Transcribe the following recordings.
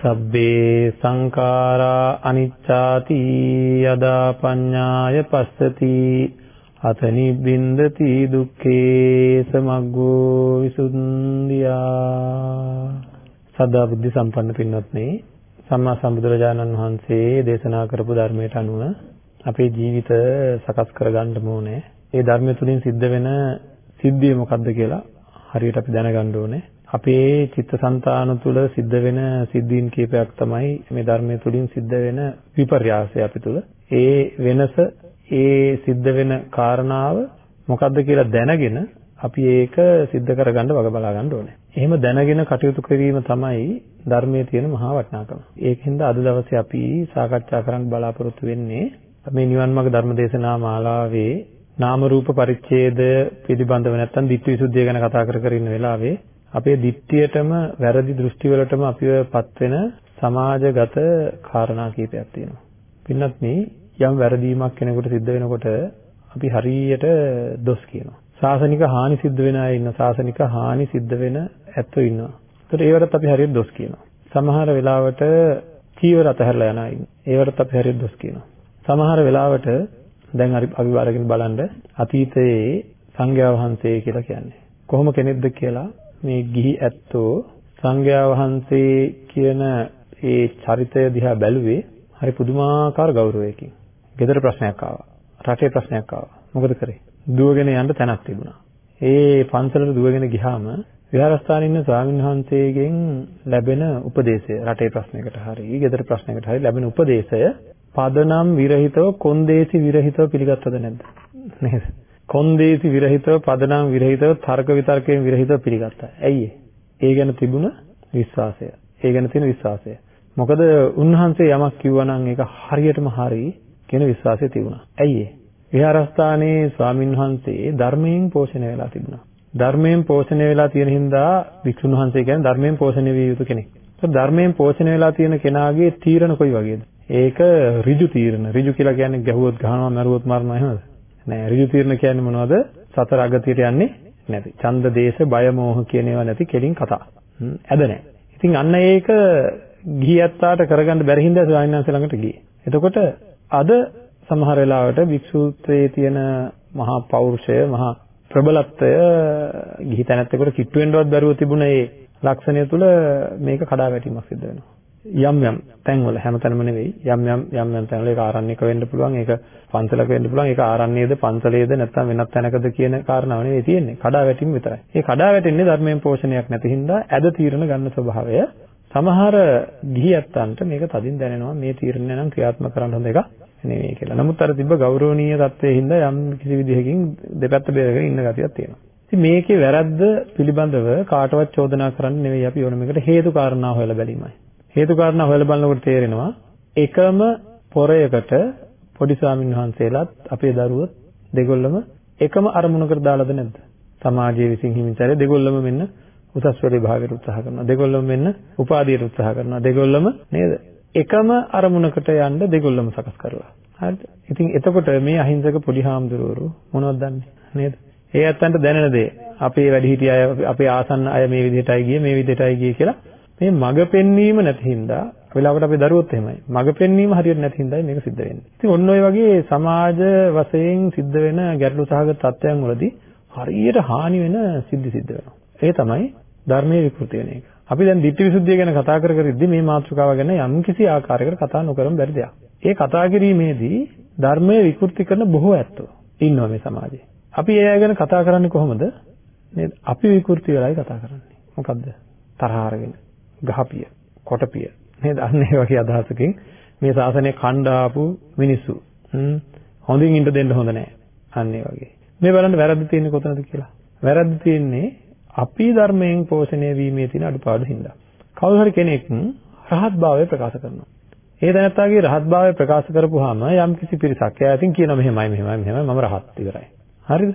සබ්බේ සංඛාරා අනිච්චාති යදා පඤ්ඤාය පස්සති අත නිබ්බින්දති දුක්ඛේ සමග්ගෝ විසුද්ධියා සදා බුද්ධ සම්පන්න පින්වත්නි සම්මා සම්බුදුරජාණන් වහන්සේ දේශනා කරපු ධර්මයට අනුව අපේ ජීවිත සකස් කරගන්න ඕනේ. ඒ ධර්මය තුලින් සිද්ධ වෙන සිද්ධිය මොකක්ද කියලා හරියට අපි දැනගන්න ඕනේ. අපේ චිත්තසංතාන තුළ සිද්ධ වෙන සිද්ධීන් කීපයක් තමයි මේ ධර්මයේ තුලින් සිද්ධ වෙන විපර්යාසය අපි තුළ. ඒ වෙනස ඒ සිද්ධ වෙන කාරණාව මොකද්ද කියලා දැනගෙන අපි ඒක सिद्ध කරගන්න වග බලා ගන්න ඕනේ. එහෙම දැනගෙන කටයුතු කිරීම තමයි ධර්මයේ තියෙන මහා වටිනාකම. ඒකින්ද අද දවසේ අපි සාකච්ඡා කරන්න බලාපොරොත්තු වෙන්නේ මේ නිවන් මාර්ග ධර්ම දේශනා මාලාවේ නාම රූප පරිච්ඡේද පිළිබඳව නැත්නම් ditthi visuddhiය ගැන කතා කර කර ඉන්න වෙලාවේ අපේ දිට්ඨියටම වැරදි දෘෂ්ටි වලටම අපිවපත් වෙන සමාජගත කාරණා කීපයක් තියෙනවා. පින්නත් මේ යම් වැරදීමක් කෙනෙකුට සිද්ධ වෙනකොට අපි හරියට දොස් කියනවා. සාසනික හානි සිද්ධ වෙන අය ඉන්න සාසනික හානි සිද්ධ වෙන ඇත්තෝ ඉන්නවා. ඒතර ඒවටත් අපි හරියට දොස් කියනවා. සමහර වෙලාවට චීවර අතහැරලා යන අය ඉන්නවා. ඒවටත් අපි හරියට දොස් කියනවා. සමහර වෙලාවට දැන් අපි අරගෙන බලන්න අතීතයේ සංඝයා වහන්සේ කියලා කියන්නේ කොහොම කෙනෙක්ද කියලා මේ ගිහි ඇත්තෝ සංඝයා වහන්සේ කියන ඒ චරිතය දිහා බැලුවේ හරි පුදුමාකාර ගෞරවයකින්. ගෙදර ප්‍රශ්නයක් ආවා. රටේ ප්‍රශ්නයක් ආවා. මොකද කරේ? දුවගෙන යන්න තැනක් තිබුණා. ඒ පන්සලට දුවගෙන ගියාම විහාරස්ථානයේ ඉන්න ස්වාමීන් වහන්සේගෙන් ලැබෙන උපදේශය රටේ ප්‍රශ්නයකට හරි ගෙදර ප්‍රශ්නයකට හරි ලැබෙන උපදේශය පදනම් විරහිතව කොන්දේසි විරහිතව පිළිගත්තද නැද්ද? නේද? කොන්දේසි විරහිතව පදනම් විරහිතව තර්ක විතර්කයෙන් විරහිතව පිළිගත්තා. ඇයි ඒ ගැන තිබුණ විශ්වාසය. ඒ ගැන තියෙන විශ්වාසය. මොකද උන්වහන්සේ යමක් කිව්වා නම් ඒක හරියටම හරි කියන විශ්වාසය තිබුණා. ඇයි ඒ? විහාරස්ථානයේ ස්වාමින් වහන්සේ ධර්මයෙන් පෝෂණය වෙලා තිබුණා. ධර්මයෙන් පෝෂණය වෙලා තියෙන හින්දා වික්ෂුන් වහන්සේ කියන්නේ ධර්මයෙන් පෝෂණය විය යුතු කෙනෙක්. ඒත් ධර්මයෙන් පෝෂණය වෙලා තියෙන කෙනාගේ තීරණ කොයි වගේද? ඒක ඍජු තීරණ. ඍජු කියලා කියන්නේ ගැහුවොත් ගහනවා, මරුවොත් මරනවා එහෙමද? නෑ ඍජු තීරණ කියන්නේ මොනවද? සතර අගතියට යන්නේ නැති. ඡන්ද දේශ බය මෝහ කියන ඒවා නැති කෙලින් කතා. ඇද නෑ. ඉතින් අන්න ඒක ගිහියත්තාට කරගන්න බැරි හින්දා ස්වාමීන් වහන්සේ ළඟට ගියේ. එතකොට අද සමහර වෙලාවට භික්ෂුත්වයේ තියෙන මහා පෞරුෂය මහා ප්‍රබලත්වය ගිහි තැනැත්තෙකුට කිට්ටු වෙන්නවත් බැරුව තිබුණ ඒ ලක්ෂණය තුළ මේක කඩාවැටීමක් සිද්ධ වෙනවා. යම් යම් තැන්වල හැමතැනම නෙවෙයි යම් යම් යම් යම් තැන්වල ඒක ආරණ්‍යක වෙන්න පුළුවන් ඒක පන්සලක වෙන්න පුළුවන් ඒක ආරණ්‍යයේද පන්සලේද නැත්නම් වෙනත් තැනකද කියන කාරණාව නෙවෙයි තියෙන්නේ කඩා වැටීම විතරයි. ඒ කඩා වැටෙන්නේ ධර්මයෙන් පෝෂණයක් නැති හින්දා ඇද තීරණ ගන්න ස්වභාවය සමහර ගිහියත්තන්ට මේක තදින් දැනෙනවා මේ තීරණය නම් ක්‍රියාත්මක කරන්න හොඳ එකක් නෙවෙයි කියලා. නමුත් අර තිබ්බ ගෞරවනීය தත්වයේ හින්දා යම් කිසි විදිහකින් දෙපැත්ත බෙදගෙන ඉන්න ගතියක් තියෙනවා. ඉතින් මේකේ වැරද්ද පිළිබඳව කාටවත් චෝදනා කරන්න නෙවෙයි අපි ඕන මේකට හේතු කාරණා හොයලා බැලීමයි. හේතු කාරණා හොයලා බලනකොට තේරෙනවා එකම පොරයකට පොඩි ස්වාමීන් වහන්සේලාත් අපේ දරුවොත් දෙගොල්ලම එකම අරමුණකට දාලාද නැද්ද? සමාජයේ විසින් හිමිචාරය දෙගොල්ලම මෙන්න උසස් පෙළ විභාගයට උත්සාහ කරනවා. දෙගොල්ලම මෙන්න උපාධියට උත්සාහ කරනවා. දෙගොල්ලම නේද? එකම අරමුණකට යන්න දෙගොල්ලම සකස් කරලා. හරිද? ඉතින් එතකොට මේ අහිංසක පොඩි හාමුදුරුවෝ මොනවද දන්නේ? නේද? ඒ ඇත්තන්ට දැනෙන දේ අපේ වැඩිහිටිය අය අපේ ආසන්න අය මේ විදිහටයි ගියේ මේ විදිහටයි ගියේ කියලා මේ මඟ පෙන්වීම නැති හින්දා වෙලාවකට අපේ දරුවොත් එහෙමයි. මඟ පෙන්වීම හරියට නැති හින්දායි මේක සිද්ධ වෙන්නේ. ඉතින් ඔන්න ඔය වගේ සමාජ වශයෙන් සිද්ධ වෙන ගැටලු සහගත තත්ත්වයන් වලදී හරියට හානි වෙන සිද්ධි සිද්ධ වෙනවා. ඒ තමයි ධර්මයේ විකෘති වෙන එක. අපි දැන් ditthi visuddhiya ගැන කතා කර කර ඉද්දි මේ මාතෘකාව ගැන යම් කිසි ආකාරයකට කතා නොකරම බැරි දෙයක්. ඒ කතා කිරීමේදී ධර්මයේ විකෘති කරන බොහෝ ඇත්තෝ ඉන්නවා මේ සමාජයේ. අපි ඒ අය ගැන කතා කරන්නේ කොහොමද? නේද? අපි විකෘති වෙලායි කතා කරන්නේ. මොකද්ද? තරහ අරගෙන, ගහපිය, කොටපිය. නේද? අන්න ඒ වගේ අදහසකින් මේ ශාසනය කණ්ඩාපු මිනිස්සු. හොඳින් ඉන්න දෙන්න හොඳ නැහැ. අන්න ඒ වගේ. මේ බලන්න වැරද්ද තියෙන්නේ කොතනද කියලා. වැරද්ද තියෙන්නේ අපි ධර්මයෙන් පෝෂණය වීමේ තියෙන අඩුපාඩු හින්දා. කවුරු හරි කෙනෙක් රහත් භාවය ප්‍රකාශ කරනවා. ඒ දැනත්තාගේ රහත් භාවය ප්‍රකාශ කරපුවාම යම් කිසි පිරිසක් එයා ඉතින් කියනවා මෙහෙමයි මෙහෙමයි මෙහෙමයි මම රහත් ඉවරයි. හරිද?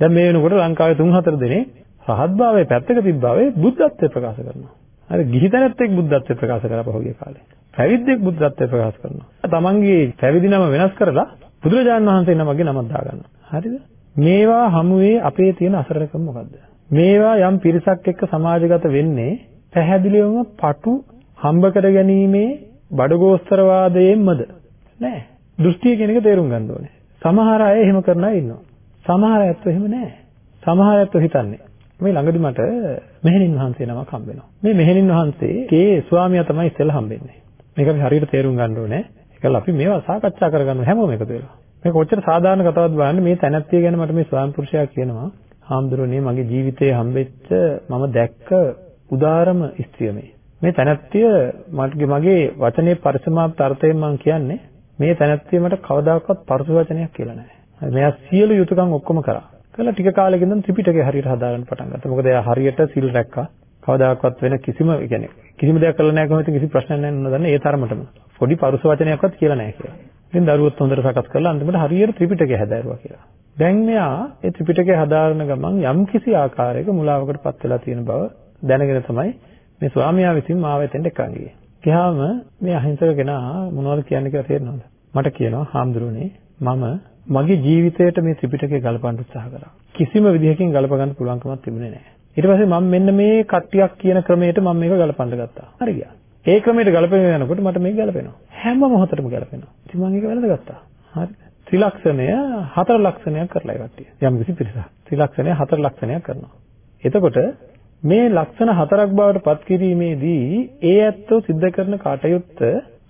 දැන් මේ වෙනකොට ලංකාවේ 3-4 දෙනෙක් රහත් භාවයේ පැත්තක තිබ්බාවේ බුද්ධත්වයට ප්‍රකාශ කරනවා. හරි ගිහි තැනැත්තෙක් බුද්ධත්වයට ප්‍රකාශ කරා පහුගිය කාලේ. පැවිද්දෙක් බුද්ධත්වයට ප්‍රකාශ කරනවා. තමන්ගේ පැවිදි නම වෙනස් කරලා බුදුරජාණන් වහන්සේ නමගේ නමක් දාගන්නවා. හරිද? මේවා හමුවේ අපේ තියෙන අසරණකම මොකද්ද? මේවා යම් පිරිසක් එක්ක සමාජගත වෙන්නේ පැහැදිලිවම පටු හම්බ කර ගැනීමේ බඩගෝස්තරවාදයෙන්මද? නෑ. දෘෂ්ටිය කියන එක තේරුම් ගන්න ඕනේ. සමහර අය එහෙම කරන අය ඉන්නවා. සමහර අයත් එහෙම නෑ. සමහර අයත් හිතන්නේ මේ ළඟදි මට මෙහෙණින් වහන්සේ නමක් හම්බ වෙනවා. මේ මෙහෙණින් වහන්සේගේ ස්වාමියා තමයි ඉස්සෙල්ලා හම්බෙන්නේ. මේක අපි හරියට තේරුම් ගන්න ඕනේ. ඒකල අපි මේවා සාකච්ඡා කරගන්න හැමෝම එකතු වෙලා. මේ කොච්චර සාධාරණ කතාවක්ද බලන්න මේ තැනැත්තිය ගැන මට මේ ස්වාමි පුරුෂයා කියනවා. හාමුදුරනේ මගේ ජීවිතේ හම්බෙච්ච මම දැක්ක උදාරම ස්ත්‍රිය මේ. මේ තැනැත්තිය මගේ මගේ වචනේ පරිසමාප්ත අර්ථයෙන් මම කියන්නේ මේ තැනැත්තිය මට කවදාකවත් පරස වචනයක් කියලා නැහැ. මෙයා සියලු යුතුයකම් ඔක්කොම කරා. කළා ටික කාලෙකින් ඉඳන් ත්‍රිපිටකය හරියට හදාගන්න පටන් ගත්තා. මොකද එයා හරියට සිල් රැක්කා. කවදාකවත් වෙන කිසිම يعني කිසිම දෙයක් කළා නැහැ කොහොමද කිසි ප්‍රශ්නයක් නැහැ නේද දන්නේ ඒ තරමටම. පොඩි පරුස වචනයක්වත් කියලා නැහැ කියලා. ඉතින් දරුවොත් හොඳට සකස් කරලා අන්තිමට හරියට ත්‍රිපිටකය හදාරුවා කියලා. දැන් මෙයා ඒ ත්‍රිපිටකය හදාරන ගමන් යම් කිසි ආකාරයක මුලාවකටපත් වෙලා තියෙන බව දැනගෙන තමයි මේ ස්වාමියා විසින් මාව එතෙන්ට එක්කන් ගියේ. ගියාම මේ අහිංසක කෙනා මොනවද කියන්නේ කියලා තේරෙනවද? මට කියනවා හාමුදුරනේ මම මගේ ජීවිතයට මේ ත්‍රිපිටකය ගලපන්න උත්සාහ කරා. කිසිම විදිහකින් ගලප ගන්න පුළුවන්කමක් තිබුණේ නැහැ. ඊට පස්සේ මම මෙන්න මේ කට්ටියක් කියන ක්‍රමයට මම මේක ගලපන්න ගත්තා. හරි ගියා. ඒ ක්‍රමයට ගලපගෙන යනකොට මට මේක ගැලපෙනවා. හැම මොහොතටම ගැලපෙනවා. ඉතින් මම ඒක වැළඳගත්තා. හරි. ත්‍රිලක්ෂණය හතර ලක්ෂණයක් කරලා ඒ කට්ටිය. යම් කිසි පිරිසක්. ත්‍රිලක්ෂණය හතර ලක්ෂණයක් කරනවා. එතකොට මේ ලක්ෂණ හතරක් බවට පත් කිරීමේදී ඒ ඇත්තෝ සිද්ධ කරන කටයුත්ත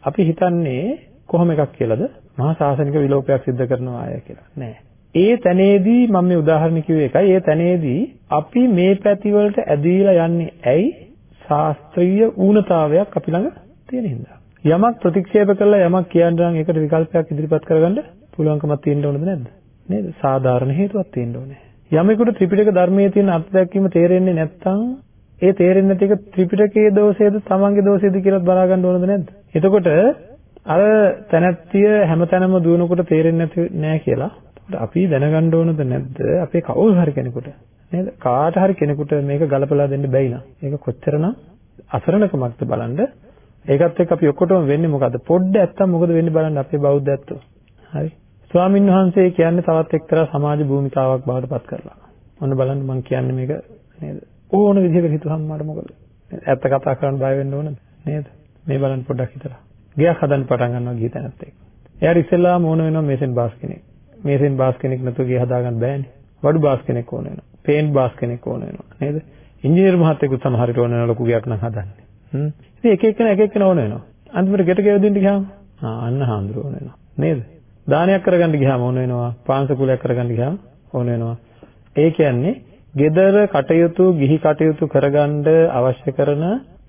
අපි හිතන්නේ කොහොම එකක් කියලාද? මහා ශාසනික විලෝපයක් සිද්ධ කරනවා අය කියලා. නෑ. ඒ තැනේදී මම මේ උදාහරණ කිව්වේ එකයි. ඒ තැනේදී අපි මේ පැති වලට ඇදීලා යන්නේ ඇයි? ශාස්ත්‍රීය ඌනතාවයක් අපි ළඟ තියෙන හින්දා. යමක් ප්‍රතික්ෂේප කළා යමක් කියන්න නම් ඒකට විකල්පයක් ඉදිරිපත් කරගන්න පුළුවන්කමක් තියෙන්න ඕනද නැද්ද? නේද? සාධාරණ හේතුවක් තියෙන්න ඕනේ. යමෙකුට ත්‍රිපිටක ධර්මයේ තියෙන අත්දැකීම තේරෙන්නේ නැත්නම් ඒ තේරෙන්නේ නැති එක ත්‍රිපිටකයේ දෝෂයේද තමන්ගේ දෝෂයේද කියලා බලා ගන්න ඕනද නැද්ද? එතකොට අර තැනැත්තිය හැමතැනම දුවනකොට තේරෙන්නේ නැති නෑ කියලා. අපි දැනගන්න ඕනද නැද්ද අපේ කවුරු හරි කෙනෙකුට නේද? කාට හරි කෙනෙකුට මේක ගලපලා දෙන්න බැයි නම් ඒක කොච්චරනම් අසරණකමක්ද බලන්න. ඒකත් එක්ක අපි ඔක්කොටම වෙන්නේ මොකද්ද? පොඩ්ඩ ඇත්තම් මොකද වෙන්නේ බලන්න අපේ බෞද්ධ ඇත්තෝ. හරි. ස්වාමින් වහන්සේ කියන්නේ තවත් එක්තරා සමාජ භූමිකාවක් බවට පත් කරලා. ඔන්න බලන්න මම කියන්නේ මේක නේද? ඕන විදිහකට හිතුවම මට මොකද? ඇත්ත කතා කරන්න බය වෙන්න ඕනද? නේද? මේ බලන්න පොඩ්ඩක් හිතලා. ගියක් හදන්න පටන් ගන්නවා ගිය තැනත් එක්ක. එයාට ඉස්සෙල්ලාම ඕන වෙනවා මේසෙන් බාස් කෙනෙක්. මේසෙන් බාස් කෙනෙක් නැතුව ගේ හදාගන්න බෑනේ. වඩු බාස් කෙනෙක් ඕන වෙනවා. පේන්ට් බාස් කෙනෙක් ඕන වෙනවා. නේද? ඉංජිනේරු මහත්තයෙකුත් සමහර විට ඕන වෙන ලොකු ගයක් නම් හදන්නේ. හ්ම්. ඉතින් එක එකන එක එකන ඕන වෙනවා. අන්තිමට ගෙට ගෙවදින්න ගියාම ආ අන්න හාමුදුර ඕන වෙනවා. නේද? දානයක් කරගන්න ගියාම ඕන වෙනවා. පාංශකුලයක් කරගන්න ගියාම ඕන වෙනවා. ඒ කියන්නේ gedara කටයුතු ගිහි කටයුතු කරගන්න අවශ්‍ය කරන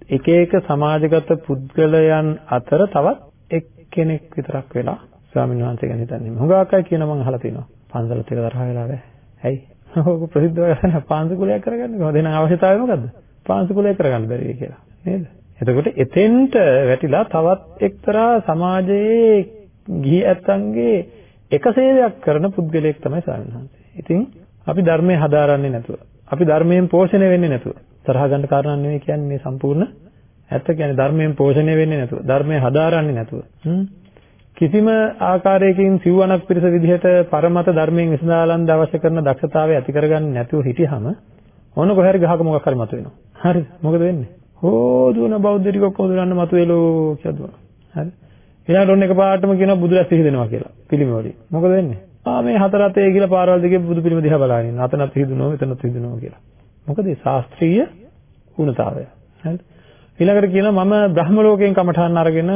එක එක සමාජගත පුද්ගලයන් අතර තවත් එක්කෙනෙක් විතරක් වෙලා ස්වාමීන් වහන්සේ ගැන හිතන්නේ. හුඟක් අය කියන මම අහලා තියෙනවා. පන්සලත් එක තරහ වෙලා බෑ. ඇයි? ඕක ප්‍රසිද්ධ වෙලා පාංශකුලයක් කරගන්න කොහොමද? එහෙනම් අවශ්‍යතාවය මොකද්ද? පාංශකුලයක් කරගන්න බැරි වෙයි කියලා. නේද? එතකොට එතෙන්ට වැටිලා තවත් එක්තරා සමාජයේ ගිහි ඇත්තන්ගේ එක සේවයක් කරන පුද්ගලයෙක් තමයි ස්වාමීන් වහන්සේ. ඉතින් අපි ධර්මයේ හදාරන්නේ නැතුව, අපි ධර්මයෙන් පෝෂණය වෙන්නේ නැතුව තරහ ගන්න කාරණා නෙවෙයි කියන්නේ මේ සම්පූර්ණ ඇත්ත කියන්නේ ධර්මයෙන් පෝෂණය වෙන්නේ නැතුව, ධර්මයේ හදාරන්නේ නැතුව. කිසිම ආකාරයකින් සිව්වණක් පිරිස විදිහට පරමත ධර්මයෙන් විසඳාලන්න අවශ්‍ය කරන දක්ෂතාවය ඇති කරගන්න නැතුව හිටියහම ඕන කොහරි ගහක මොකක් හරි මතුවෙනවා. හරි මොකද වෙන්නේ? හෝදුන බෞද්ධ ටික ඔක්කොම දුරන්න මතුවෙලෝ කියලා දුවනවා. හරි. ඊළඟට ඔන්න එකපාරටම කියනවා බුදුරැස් සිහිදෙනවා කියලා. පිළිමවලින්. මොකද වෙන්නේ? ආ මේ හතර අතේ කියලා පාරවල් දෙකේ බුදු පිළිම දිහා බලාගෙන ඉන්න. අතනත් සිහිදුනෝ මෙතනත් සිහිදුනෝ කියලා. මොකද ඒ ශාස්ත්‍රීය ගුණතාවය. හරිද? ඊළඟට කියනවා මම බ්‍රහ්ම ලෝකයෙන් කමඨාන් අරගෙන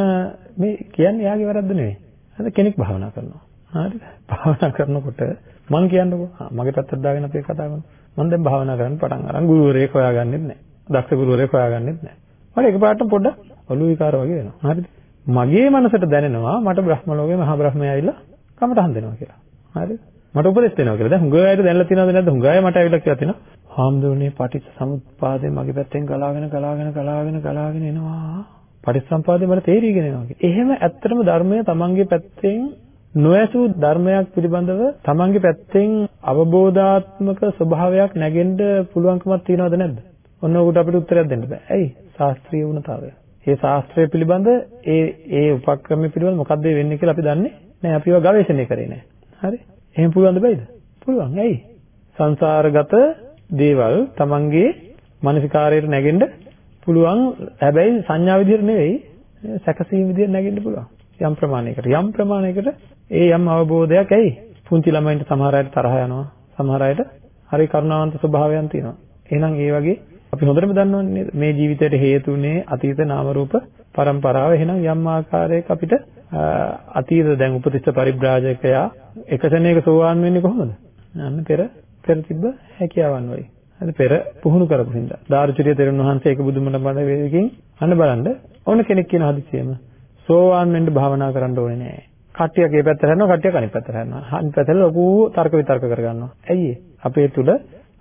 මේ කියන්නේ යාගේ වැරද්ද නෙවෙයි. හරිද? කෙනෙක් භාවනා කරනවා. හරිද? භාවනා කරනකොට මං කියන්නකෝ මගේ පැත්තට දාගෙන අපි කතා කරමු. මම දැන් භාවනා කරන්න පටන් අරන් ගුරුවරයෙක් හොයාගන්නෙත් නැහැ. දක්ෂ ගුරුවරයෙක් හොයාගන්නෙත් නැහැ. මට එකපාරට පොඩ්ඩක් ඔළුව විකාර වගේ වෙනවා. හරිද? මගේ මනසට දැනෙනවා මට බ්‍රහ්ම ලෝකේ මහා බ්‍රහ්මයා ඇවිල්ලා කමටහන් දෙනවා කියලා. හරිද? මට උපදෙස් දෙනවා කියලා. දැන් හුඟ අයට දැනලා තියෙනවද නැද්ද? හුඟ අය මට ඇවිල්ලා කියලා තියෙනවා. හාමුදුරනේ පටිච්ච සමුප්පාදේ මගේ පැත්තෙන් ගලාගෙන ගලාගෙන ගලාගෙන ගලාගෙන එනවා. පටිච්චසමුපාදේ මට තේරීගෙන එනවා කියලා. එහෙම ඇත්තටම ධර්මය තමන්ගේ පැත්තෙන් නොඇසූ ධර්මයක් පිළිබඳව තමන්ගේ පැත්තෙන් අවබෝධාත්මක ස්වභාවයක් නැගෙන්න පුළුවන්කමක් තියනවද නැද්ද? ඔන්න ඔකට අපිට උත්තරයක් දෙන්න බෑ. ඇයි? ශාස්ත්‍රීය වුණතාවය. ඒ ශාස්ත්‍රය පිළිබඳ ඒ ඒ උපක්‍රම පිළිබඳ මොකක්ද වෙන්නේ කියලා අපි දන්නේ නැහැ. අපි ඒවා ගවේෂණය කරේ නැහැ. හරි? එහෙම පුළුවන්ද බැයිද? පුළුවන්. ඇයි? සංසාරගත දේවල් තමන්ගේ මානසිකාරයට නැගෙන්න පුළුවන්. හැබැයි සංඥා විදිහට නෙවෙයි සැකසීම විදිහට නැගෙන්න පුළුවන්. යම් ප්‍රමාණයකට. යම් ප්‍රමාණයකට ඒ යම් අවබෝධයක් ඇයි? පුංචි ළමයින්ට සමහර අයට තරහ යනවා. සමහර අයට හරි කරුණාවන්ත ස්වභාවයන් තියෙනවා. එහෙනම් ඒ වගේ අපි හොඳටම දන්නවනේ මේ ජීවිතයට හේතුනේ අතීත නාම රූප પરම්පරාව. එහෙනම් යම් ආකාරයක අපිට අතීත දැන් උපතිස්ස පරිබ්‍රාජකයා එක සෙනෙක සෝවාන් වෙන්නේ කොහොමද? අන්න පෙර පෙර තිබ්බ හැකියාවන් වයි. හරි පෙර පුහුණු කරපු හින්දා. දාර්චුරිය තෙරුන් වහන්සේ ඒක බුදුමන බණ වේදකින් අන්න බලන්න ඕන කෙනෙක් කියන හදිසියෙම සෝවාන් වෙන්න භාවනා කරන්න ඕනේ නෑ. කට්ටියක් ඒ පැත්තට යනවා කට්ටියක් අනිත් පැත්තට යනවා. අනිත් පැත්තට ලොකු තර්ක විතර්ක කරගන්නවා. ඇයි අපේ තුල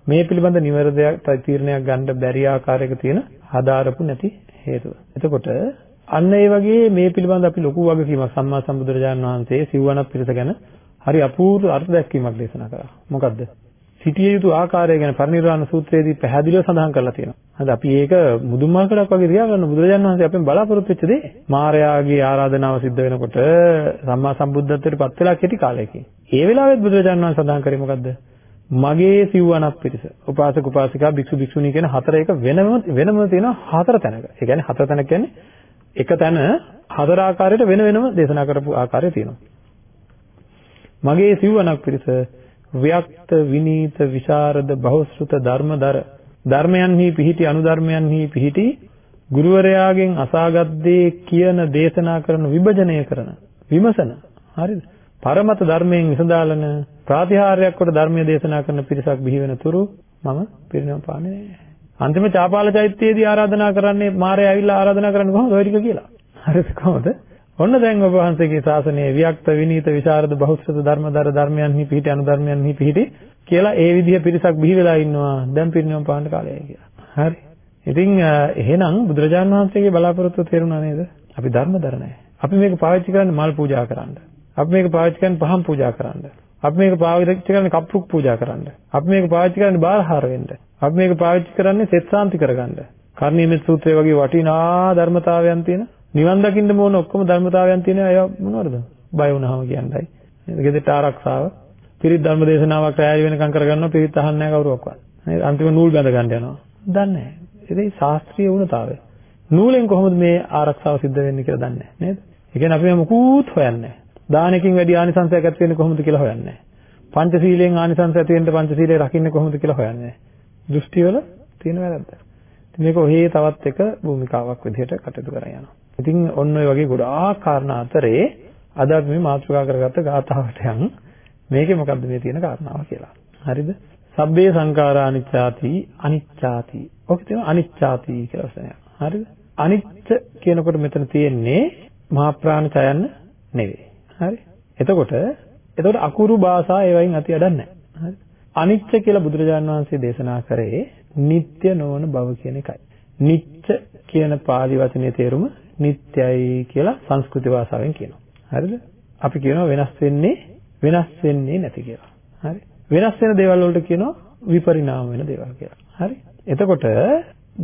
මේ පිළිබඳ නිවැරදියක් තීරණයක් ගන්න බැරි ආකාරයක තියෙන හදාරපු නැති හේතුව. එතකොට අන්න ඒ වගේ මේ පිළිබඳ අපි ලොකු වගකීමක් සම්මා සම්බුදුරජාණන් වහන්සේ සිව්වනක් පිරිස ගැන හරි අපූර්ව අර්ථ දැක්වීමක් දේශනා කරා. මොකද්ද? සිටිය යුතු ආකාරය ගැන පරිනිර්වාණ සූත්‍රයේදී පැහැදිලිව සඳහන් කරලා තියෙනවා. හරි අපි ඒක මුදුන්මාකඩක් වගේ තියාගන්න බුදුරජාණන් වහන්සේ අපෙන් බලාපොරොත්තු වෙච්ච දේ. මාර්යාගේ ආරාධනාව සිද්ධ වෙනකොට සම්මා සම්බුද්ධත්වයට පත් වෙලා කෙටි කාලයකින්. ඒ වෙලාවෙත් බුදුරජාණන් වහන්සේ සඳහන් කරේ මොකද්ද? මගේ සිව්වනක් පිරිස. උපාසක උපාසිකා භික්ෂු භික්ෂුණී කියන හතර එක වෙනම වෙනම තියෙන හතර තැනක. ඒ කියන්නේ හතර තැන කියන්නේ එක තැන හතර ආකාරයට වෙන වෙනම දේශනා කරපු ආකාරය තියෙනවා. මගේ සිව්වනක් පිරිස ව්‍යක්ත විනීත විශාරද බහුශෘත ධර්මදර ධර්මයන්හි පිහිටි අනුධර්මයන්හි පිහිටි ගුරුවරයාගෙන් අසාගත් දේ කියන දේශනා කරන විභජනය කරන විමසන හරිද පරමත ධර්මයෙන් විසඳාලන ප්‍රාතිහාර්යයක් කොට ධර්මයේ දේශනා කරන පිරිසක් බිහි වෙන තුරු මම පිරිනම පාන්නේ නැහැ. අන්තිම චාපාල චෛත්‍යයේදී ආරාධනා කරන්නේ මාරේ ඇවිල්ලා ආරාධනා කරන්නේ කොහොමද ඔය ටික කියලා. හරිද කොහොමද? ඔන්න දැන් ඔබ වහන්සේගේ ශාසනයේ වික්ත විනීත විශාරද බහුශ්‍රත ධර්මදර ධර්මයන්හි පිහිටි අනුධර්මයන්හි පිහිටි කියලා ඒ විදිහ පිරිසක් බිහි වෙලා ඉන්නවා දැන් පිරිනොම් පාන්න කාලයයි කියලා. හරි. ඉතින් එහෙනම් බුදුරජාණන් වහන්සේගේ බලාපොරොත්තුව තේරුණා නේද? අපි ධර්මදර නැහැ. අපි මේක පාවිච්චි කරන්නේ මල් පූජා කරන්න. අපි මේක පාවිච්චි කරන්නේ පහන් පූජා කරන්න. අපි මේක පාවිච්චි කරන්නේ කප්පුක් පූජා කරන්න. අපි මේක පාවිච්චි කරන්නේ බාරහාර වෙන්න. අපි මේක පාවිච්චි කරන්නේ සෙත් සාන්ති කරගන්න. කර්ණීයමෙත් සූත්‍රය වගේ වටිනා ධර්මතාවයන් තියෙන නිවන් දකින්න ඕන ඔක්කොම ධර්මතාවයන් තියෙන අය මොනවද? බය වුණාම කියන්නයි. නේද? ගෙදරට ආරක්ෂාව. පිරිත් ධර්ම දේශනාවක් රැය වෙනකම් කරගන්නවා පිරිත් අහන්නේ නැහැ කවුරුවක්වත්. නේද? අන්තිම නූල් බැඳ ගන්න යනවා. දන්නේ නැහැ. ඒකේ ශාස්ත්‍රීය වුණතාවය. නූලෙන් කොහොමද මේ ආරක්ෂාව සිද්ධ වෙන්නේ කියලා දන්නේ නැහැ නේද? ඒ කියන්නේ අපි මොකුත් හොයන්නේ නැහැ. දානකින් වැඩි ආනිසංසයක් ඇති වෙන්නේ කොහොමද කියලා හොයන්නේ නැහැ. පංචශීලයෙන් ආනිසංස ඇති වෙන්න පංචශීලය රකින්නේ කොහොමද කියලා හොයන්නේ නැහැ. දෘෂ්ටිවල තියෙන වැරද්ද. මේක ඔහේ තවත් එක භූමිකාවක් විදිහට කටයුතු කරගෙන යනවා. ඉතින් ඔන්න ඔය වගේ ගොඩාක් කාරණා අතරේ අද අපි මේ මාතෘකා කරගත්ත ගාථාවට යන් මේකේ මොකද්ද මේ තියෙන කාරණාව කියලා. හරිද? සබ්බේ සංඛාරා අනිච්චාති අනිච්චාති. ඔක තියෙන අනිච්චාති කියලා වචනයක්. හරිද? අනිච්ච කියනකොට මෙතන තියෙන්නේ මහා ප්‍රාණ චයන්න නෙවෙයි. හරි? එතකොට එතකොට අකුරු භාෂා ඒවයින් අති අඩක් නැහැ. හරි? අනිච්ච කියලා බුදුරජාණන් වහන්සේ දේශනා කරේ නিত্য නොවන බව කියන එකයි. නිච්ච කියන පාලි වචනේ තේරුම නිට්ටයයි කියලා සංස්කෘත භාෂාවෙන් කියනවා. හරිද? අපි කියනවා වෙනස් වෙන්නේ වෙනස් වෙන්නේ නැති කියලා. හරි? වෙනස් වෙන දේවල් වලට කියනවා විපරිණාම වෙන දේවල් කියලා. හරි? එතකොට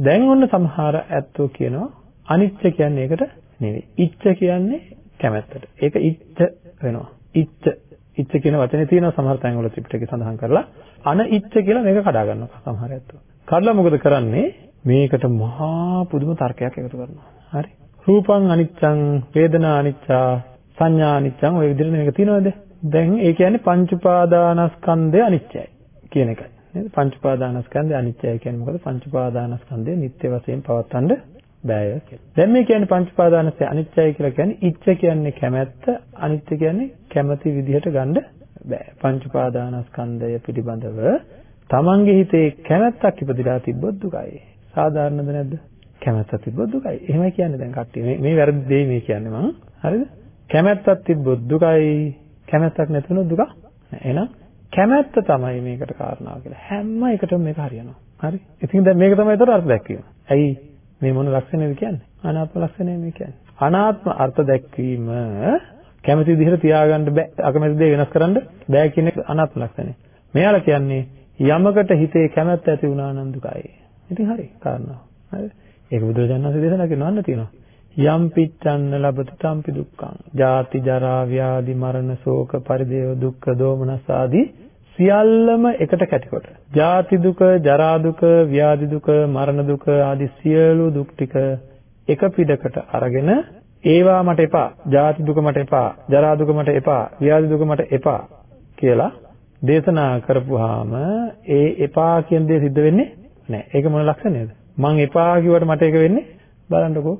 දැන් ඔන්න සමහර ඇත්තෝ කියනවා අනිච්ච කියන්නේ ඒකට නෙවෙයි. ඉච්ඡ කියන්නේ කැමැත්තට. ඒක ඉච්ඡ වෙනවා. ඉච්ඡ ඉච්ඡ කියන වචනේ තියෙනවා සමහර තැන්වල ත්‍රිපිටකේ සඳහන් කරලා අනිච්ච කියලා මේක කඩා ගන්නවා සමහර ඇත්තෝ. කඩලා මොකද කරන්නේ? මේකට මහා පුදුම තර්කයක් එකතු කරනවා. හරි? රූපං අනිච්චං වේදනා අනිච්චා සංඥා අනිච්චං ඔය විදිහට මේක තියෙනවද දැන් ඒ කියන්නේ පංච උපාදානස්කන්ධය අනිච්චයි කියන එකයි නේද පංච උපාදානස්කන්ධය අනිච්චයි කියන්නේ මොකද පංච උපාදානස්කන්ධය නිත්‍ය වශයෙන් පවත්තන්න බෑය කියලා. දැන් මේ කියන්නේ පංච උපාදානස්ය අනිත්‍යයි කියලා කියන්නේ ඉච්ඡ කියන්නේ කැමැත්ත අනිත්‍ය කියන්නේ කැමැති විදිහට ගන්න බෑ. පංච උපාදානස්කන්ධය පිළිබඳව තමන්ගේ හිතේ කැමැත්තක් ඉපදිලා තිබ්බොත් දුකයි. සාධාරණද නැද්ද? කැමැත්තක් තිබ්බොත් දුකයි. එහෙමයි කියන්නේ දැන් කට්ටිය. මේ මේ වැරදි දෙයි මේ කියන්නේ මං. හරිද? කැමැත්තක් තිබ්බොත් දුකයි. කැමැත්තක් නැතුනොත් දුක එහෙනම් කැමැත්ත තමයි මේකට කාරණාව කියලා. හැම එකටම මේක හරියනවා. හරි. ඉතින් දැන් මේක තමයි ඒතර අර්ථ දැක්වීම. ඇයි මේ මොන ලක්ෂණයද කියන්නේ? අනාත්ම ලක්ෂණය මේ කියන්නේ. අනාත්ම අර්ථ දැක්වීම කැමැති විදිහට තියාගන්න බෑ. අකමැති දේ වෙනස් කරන්න බෑ කියන එක අනාත්ම ලක්ෂණය. මෙයාලා කියන්නේ යමකට හිතේ කැමැත්ත ඇති වුණා නම් දුකයි. ඉතින් හරි කාරණාව. හරි. ඒක බුදුරජාණන් වහන්සේ දේශනා කරනවන්න තියෙනවා. යම් පිච්ඡන්න ලබති තම්පි දුක්ඛං. ජාති ජරා ව්‍යාධි මරණ ශෝක පරිදේව දුක්ඛ දෝමනස් ආදී සියල්ලම එකට කැටිකොට. ජාති දුක, ජරා දුක, ව්‍යාධි දුක, මරණ දුක ආදී සියලු දුක් ටික එක පිටකට අරගෙන ඒවා මට එපා. ජාති දුක මට එපා. ජරා දුක මට එපා. ව්‍යාධි දුක මට එපා කියලා දේශනා කරපුවාම ඒ එපා කියන දේ සිද්ධ වෙන්නේ නැහැ. ඒක මොන ලක්ෂණයද? මං එපා කිව්වට මට ඒක වෙන්නේ බලන්නකෝ.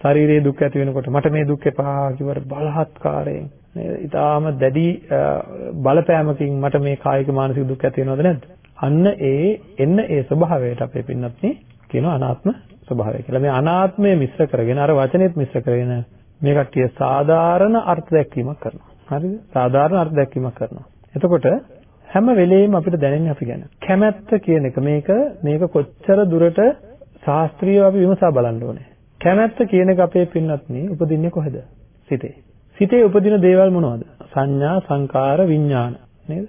ශරීරයේ දුක් ඇති වෙනකොට මට මේ දුක් එපා කිව්වට බලහත්කාරයෙන් නේද? ඊටාම දැඩි බලපෑමකින් මට මේ කායික මානසික දුක් ඇති වෙනවද නැද්ද? අන්න ඒ එන්න ඒ ස්වභාවයට අපේ පින්නත් කියනවා අනාත්ම ස්වභාවය කියලා. මේ අනාත්මය මිශ්‍ර කරගෙන අර වචනේත් මිශ්‍ර කරගෙන මේ කට්ටිය සාධාරණ අර්ථ දැක්වීමක් කරනවා. හරිද? සාධාරණ අර්ථ දැක්වීමක් කරනවා. එතකොට හැම වෙලෙම අපිට දැනෙන්නේ අපි ගැන. කැමැත්ත කියන එක මේක මේක කොච්චර දුරට ශාස්ත්‍රීයව අපි විමසා බලන්න ඕනේ. කැමැත්ත කියන එක අපේ පින්නත් උපදින්නේ කොහෙද? සිතේ. සිතේ උපදින දේවල් මොනවද? සංඥා, සංකාර, විඥාන නේද?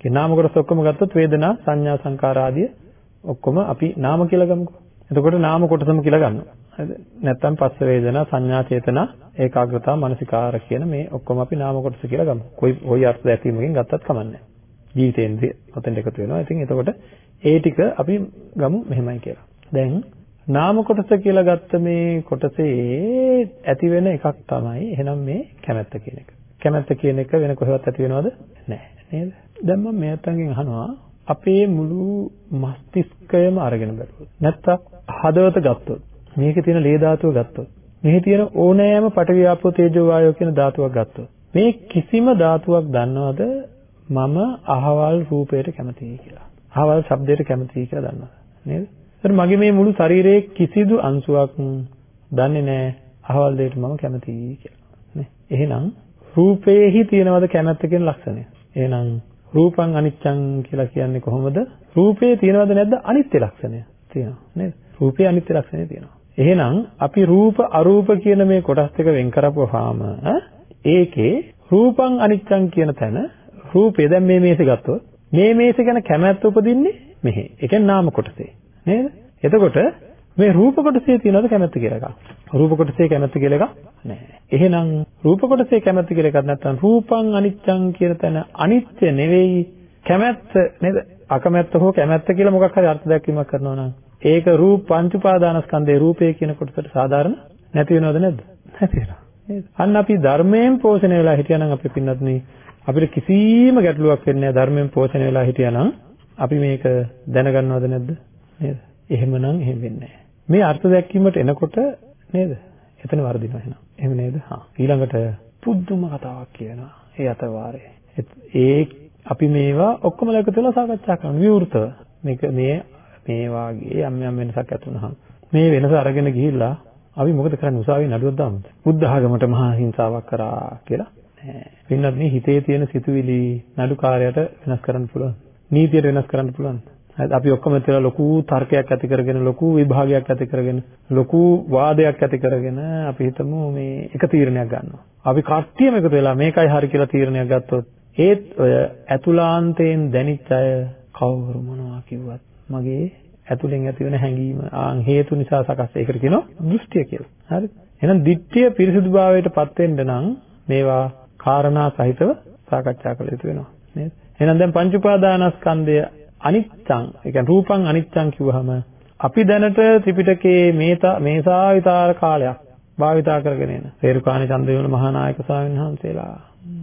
ඒ නාම කොටස ඔක්කොම ගත්තොත් වේදනා, සංඥා, සංකාර ආදී ඔක්කොම අපි නාම කියලා ගමුකෝ. එතකොට නාම කොටසම කියලා ගන්නවා. හරිද? නැත්තම් පස්ස වේදනා, සංඥා, චේතනා, ඒකාග්‍රතාව, මනසිකාර කියන මේ ඔක්කොම අපි නාම කොටස කියලා ගමු. කොයි කොයි අර්ථ දැක්වීමකින් ගත්තත් කමන්නේ ජීවිතේන්ද්‍රිය ඔතෙන්ට එකතු වෙනවා. ඉතින් එතකොට ඒ ටික අපි ගමු මෙහෙමයි කියලා. දැන් නාම කොටස කියලා ගත්ත මේ කොටසේ ඇති වෙන එකක් තමයි එහෙනම් මේ කැමැත්ත කියන එක. කැමැත්ත කියන එක වෙන කොහෙවත් ඇති වෙනවද? නැහැ නේද? දැන් මම මේ අතංගෙන් අහනවා අපේ මුළු මස්තිෂ්කයම අරගෙන බැලුවොත් නැත්තම් හදවත ගත්තොත් මේකේ තියෙන ලේ ධාතුව ගත්තොත් මෙහි තියෙන ඕනෑම පඨවි ආපෝ තේජෝ වායෝ කියන ධාතුවක් ගත්තොත් මේ කිසිම ධාතුවක් දන්නවද මම අහවල් රූපයට කැමතියි කියලා. අහවල් ශබ්දයට කැමතියි කියලා දන්නවද? නේද? ඒත් මගේ මේ මුළු ශරීරයේ කිසිදු අංශුවක් දන්නේ නැහැ අහවල් දෙයට මම කැමතියි කියලා. නේ? එහෙනම් රූපේහි තියෙනවද කැමැත්ත කියන ලක්ෂණය? එහෙනම් රූපං අනිච්චං කියලා කියන්නේ කොහොමද? රූපේ තියෙනවද නැද්ද අනිත්‍ය ලක්ෂණය? තියෙනවා නේද? රූපේ අනිත්‍ය ලක්ෂණය තියෙනවා. එහෙනම් අපි රූප අරූප කියන මේ කොටස් දෙක වෙන් කරපුවාම ඒකේ රූපං අනිච්චං කියන තැන රූපේ දැන් මේ මේසෙ ගත්තොත් මේ මේසෙ ගැන කැමැත්ත උපදින්නේ මෙහි. ඒ කියන්නේ නාම කොටසේ. නේද? එතකොට මේ රූප කොටසේ තියෙනවද කැමැත්ත කියලා එකක්? රූප කොටසේ කැමැත්ත කියලා එකක් නැහැ. එහෙනම් රූප කොටසේ කැමැත්ත කියලා එකක් නැත්නම් රූපං අනිච්චං කියන තැන අනිත්‍ය නෙවෙයි කැමැත්ත නේද? අකමැත්ත හෝ කැමැත්ත කියලා මොකක් හරි අර්ථ දැක්වීමක් කරනවා නම් ඒක රූප පංච උපාදානස්කන්ධේ රූපය කියන කොටසට සාධාරණ නැති වෙනවද නැද්ද? නැති වෙනවා. නේද? අන්න අපි ධර්මයෙන් පෝෂණය වෙලා හිටියනම් අපි පින්නත් අපිට කිසිම ගැටලුවක් වෙන්නේ නැහැ ධර්මයෙන් පෝෂණය වෙලා හිටියනම් අපි මේක දැනගන්නවද නැද්ද? නේද? එහෙමනම් එහෙම වෙන්නේ මේ අර්ථ දැක්වීමට එනකොට නේද? එතන වර්ධිනවා එහෙනම්. එහෙම නේද? හා. ඊළඟට පුදුම කතාවක් කියනවා. ඒ අතවාරේ. ඒ අපි මේවා ඔක්කොම එකතු වෙලා සාකච්ඡා කරනවා විවෘතව. මේක මේ මේ වාගේ යම් යම් වෙනසක් ඇති වුනහම මේ වෙනස අරගෙන ගිහිල්ලා අපි මොකද කරන්නේ උසාවියේ නඩුවක් දාමුද? බුද්ධ ආගමට මහා හිංසාවක් කරා කියලා. නෑ. වෙනත් මේ හිතේ තියෙන සිතුවිලි නඩුකාරයට වෙනස් කරන්න පුළුවන්. නීතියට වෙනස් කරන්න පුළුවන්. අපි ඔක්කොම තියලා ලොකු තර්කයක් ඇති කරගෙන ලොකු විභාගයක් ඇති කරගෙන ලොකු වාදයක් ඇති කරගෙන අපි හිතමු මේ එක තීරණයක් ගන්නවා. අපි කට්ටියම එකතු වෙලා මේකයි හරි කියලා තීරණයක් ගත්තොත් ඒත් ඔය ඇතුලාන්තයෙන් දැනිච්ච අය කවුරු මොනවා කිව්වත් මගේ ඇතුලෙන් ඇති වෙන හැඟීම ආන් හේතු නිසා සකස් ඒකට කියනවා දෘෂ්ටිය කියලා. හරි? එහෙනම් දිට්ඨිය පිරිසිදුභාවයට පත් වෙන්න නම් මේවා කාරණා සහිතව සාකච්ඡා කළ යුතු වෙනවා. නේද? එහෙනම් දැන් පංච උපාදානස්කන්ධය අනිච්චං ඒ කියන්නේ රූපං අනිච්චං කිව්වහම අපි දැනට ත්‍රිපිටකයේ මේතා මේසා විතර කාලයක් භාවිතා කරගෙන එන රේරුකාණේ චන්දවිමල මහානායක ස්වාමීන් වහන්සේලා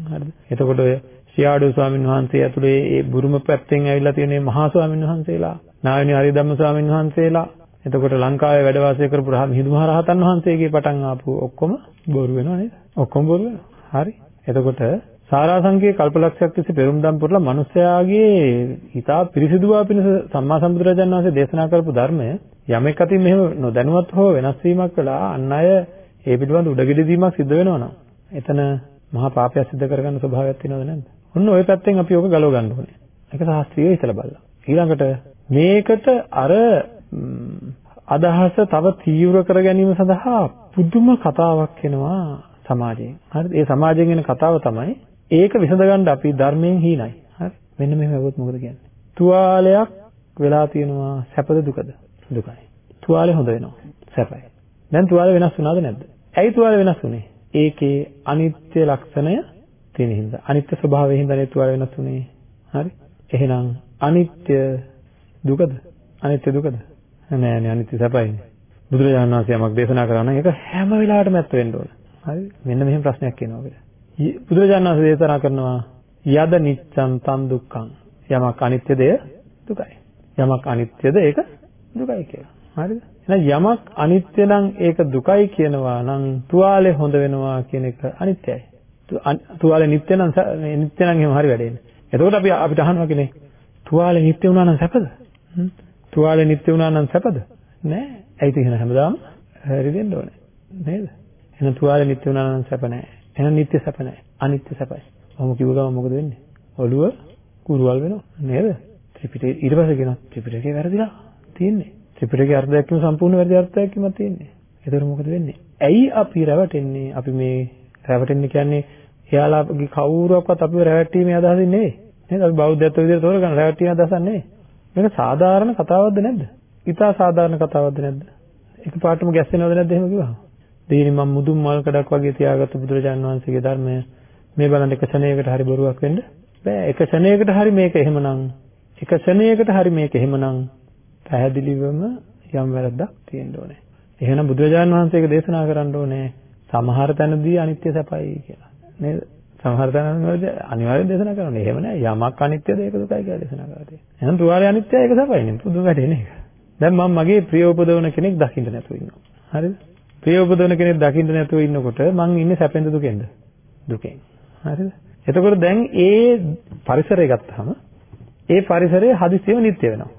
හරිද එතකොට ඔය සියාඩු ස්වාමීන් වහන්සේ ඇතුලේ ඒ බුරුම පැත්තෙන් ඇවිල්ලා තියෙන මහා ස්වාමීන් වහන්සේලා නායනි හරිධම්ම ස්වාමීන් වහන්සේලා එතකොට ලංකාවේ වැඩ වාසය කරපු මිහිඳු මහ රහතන් වහන්සේගේ පටන් ආපු ඔක්කොම බොරු වෙනවා නේද? ඔක්කොම බොරු වෙනවා. හරි. එතකොට සාරාංශකයේ කල්පලක්ෂයක් තිස්සේ පෙරම්දම් පුරලා මිනිස්යාගේ හිතා පිරිසිදුවා පිණිස සම්මා සම්බුදුරජාණන් වහන්සේ දේශනා කරපු ධර්මය යමෙක් අතින් මෙහෙම නොදැනුවත් හෝ වෙනස් වීමක් කළා අන් අය ඒ පිළිබඳ උඩගෙඩි දීමක් සිද්ධ වෙනවා නම් එතන මහා පාපයක් සිද්ධ කරගන්න ස්වභාවයක් තියෙනවද නැද්ද? ඔන්න ওই පැත්තෙන් අපි ඕක ගලව ගන්න ඕනේ. ඒක සාස්ත්‍රීය හිතලා බලලා. ඊළඟට මේකට අර අදහස තව තීව්‍ර කර ගැනීම සඳහා පුදුම කතාවක් එනවා සමාජයෙන්. හරිද? ඒ සමාජයෙන් එන කතාව තමයි ඒක විසඳගන්න අපි ධර්මයෙන් හීනයි. හරි? මෙන්න මෙහෙම වුත් මොකද කියන්නේ? තුවාලයක් වෙලා තියෙනවා සැපද දුකද? දුකයි. තුවාලේ හොඳ වෙනවා. සැපයි. දැන් තුවාලේ වෙනස් වුණාද නැද්ද? ඇයි තුවාලේ වෙනස් වුනේ? ඒකේ අනිත්‍ය ලක්ෂණය තියෙන හින්දා. අනිත්‍ය ස්වභාවයෙන් හින්දා නේ තුවාලේ වෙනස් වුනේ. හරි? එහෙනම් අනිත්‍ය දුකද? අනිත්‍ය දුකද? නෑ නෑ අනිත්‍ය සැපයිනේ. බුදුරජාණන් වහන්සේ යමක් දේශනා කරා නම් ඒක හැම වෙලාවටම ඇත්ත වෙන්න ඕන. හරි? මෙන්න මෙහෙම ප්‍රශ්නයක් එනවා අපිට. බුදුරජාණන් වහන්සේ දේශනා කරනවා යද නිච්ඡං තන් දුක්ඛං. යමක් අනිත්‍යද දුකයි. යමක් අනිත්‍යද ඒක දුකයි කියලා. හරිද? එහෙනම් යමක් අනිත්‍ය නම් ඒක දුකයි කියනවා නම් තුවාලේ හොඳ වෙනවා කියන එක අනිත්‍යයි. තුවාලේ නිට්ටය නම් නිට්ටය නම් එහෙම හරි වැඩේනේ. එතකොට අපි අපිට අහනවා කියන්නේ තුවාලේ නිට්ටය වුණා නම් සැපද? තුවාලේ නිට්ටය වුණා නම් සැපද? නෑ. ඇයි තියෙන හැමදාම හරි දෙන්න ඕනේ. නේද? එහෙනම් තුවාලේ නිට්ටය වුණා නම් සැප නෑ. එහෙනම් නිට්ටය සැප නෑ. අනිත්‍ය සැපයි. ඔහොම කිව්ව ගමන් මොකද වෙන්නේ? ඔළුව කුරුවල් වෙනවා. නේද? ත්‍රිපිටකය ඊට පස්සේ කියනවා ත්‍රිපිටකේ වැරදිලා තියෙන්නේ. ත්‍රිපිටකයේ අර්ථයක් කියම සම්පූර්ණ වැරදි අර්ථයක් කියම තියෙන්නේ. ඒතර මොකද වෙන්නේ? ඇයි අපි රැවටෙන්නේ? අපි මේ රැවටෙන්නේ කියන්නේ එයාලාගේ කවුරුවක්වත් අපිව රැවටීමේ අදහසින් නෙවෙයි. නේද? අපි බෞද්ධත්ව විදිහට තෝරගන්න රැවටීමේ අදහසක් නෙවෙයි. මේක සාධාරණ කතාවක්ද නැද්ද? ඉතා සාධාරණ කතාවක්ද නැද්ද? එකපාරටම ගැස්සෙනවද නැද්ද එහෙම කිව්වහම? දෙයිනි මම මුදුන් මල් කඩක් වගේ තියාගත්ත බුදුරජාණන් වහන්සේගේ ධර්මය මේ බලන්න එක ක්ෂණයකට හරි බොරුවක් වෙන්න බෑ. එක ක්ෂණයකට හරි මේක එහෙමනම් එක ක්ෂණයකට හරි මේක එහෙමනම් පැහැදිලිවම යම් වැරද්දක් තියෙන්න ඕනේ. එහෙනම් බුදුරජාණන් වහන්සේක දේශනා කරන්න ඕනේ සමහර තැනදී අනිත්‍ය සැපයි කියලා. නේද? සමහර තැන්වල අනිවාර්යෙන් දේශනා කරනවා. එහෙම නෑ. යමක් අනිත්‍යද ඒක දුකයි කියලා දේශනා කරලා තියෙනවා. එහෙනම් තුවාලේ අනිත්‍යයි ඒක සපයි නේ. පුදුම වැඩේ නේ. දැන් මම මගේ ප්‍රිය උපදවන කෙනෙක් දකින්න නැතුව ඉන්නවා. හරිද? ප්‍රිය උපදවන කෙනෙක් දකින්න නැතුව ඉන්නකොට මං ඉන්නේ සැපෙන්ද දුකෙන්ද? දුකෙන්. හරිද? එතකොට දැන් ඒ පරිසරය ගත්තාම ඒ පරිසරය හදිසියෙම නිත්‍ය වෙනවා.